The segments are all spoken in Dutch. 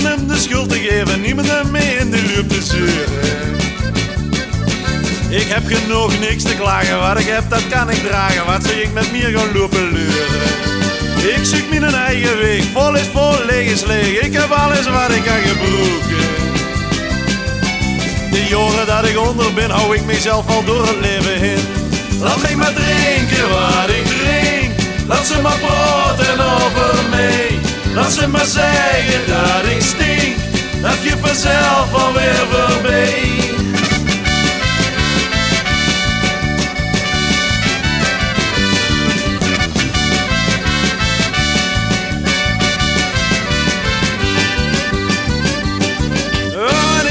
niemandem de schuld te geven, niemandem mee in de loop te zeuren. Ik heb genoeg niks te klagen, wat ik heb dat kan ik dragen, wat zou ik met meer gaan lopen leuren. Ik zoek mijn eigen weg, vol is vol, leeg is leeg, ik heb alles wat ik kan gebroken. De jaren dat ik onder ben, hou ik mezelf al door het leven heen. Laat mij maar drinken wat ik drink, laat ze maar praten over mij. Laat ze maar zeggen dat ik stink, dat je vanzelf alweer voorbij.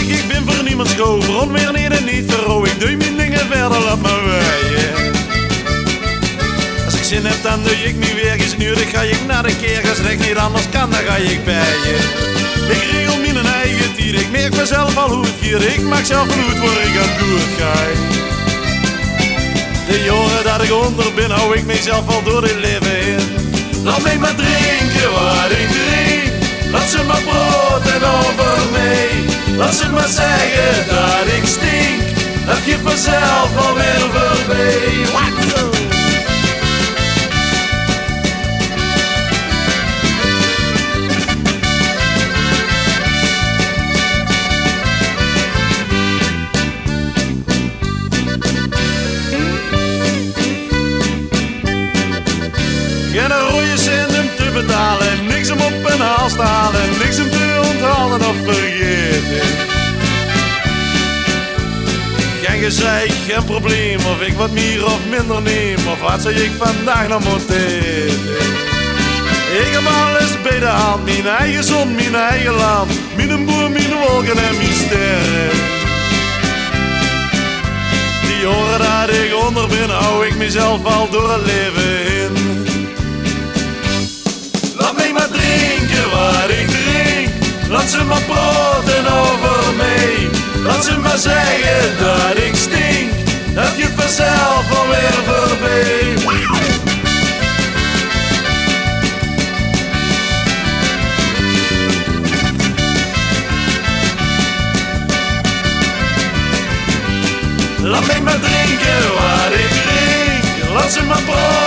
Ik, ben voor niemand schoof, rond weer niet en niet verro. Ik doe mijn dingen verder, laat me wijden. Als ik zin heb, dan doe ik nu nu. Dan ga ik naar de keer, als ik niet anders kan, dan ga ik bij je. Ik regel mijn eigen tier, ik merk mezelf al hoe het hier. Ik maak zelf goed waar ik aan doe het. De jaren dat ik onder ben, hou ik mezelf al door dit leven heen. Laat mij maar drinken wat ik drink. Laat ze maar praten over mij. Laat ze maar zeggen dat ik stink. Dat je vanzelf alweer voorbij. Geen gezeik, geen probleem, of ik wat meer of minder neem, of wat zou ik vandaag nog moeten eten. Ik heb alles bij de hand, mijn eigen zon, mijn eigen land, mijn boer, mijn wolken en mijn sterren. Die horen dat ik onder ben, hou ik mezelf al door het leven. Alleen maar drinken waar ik drink, laat ze maar proeven.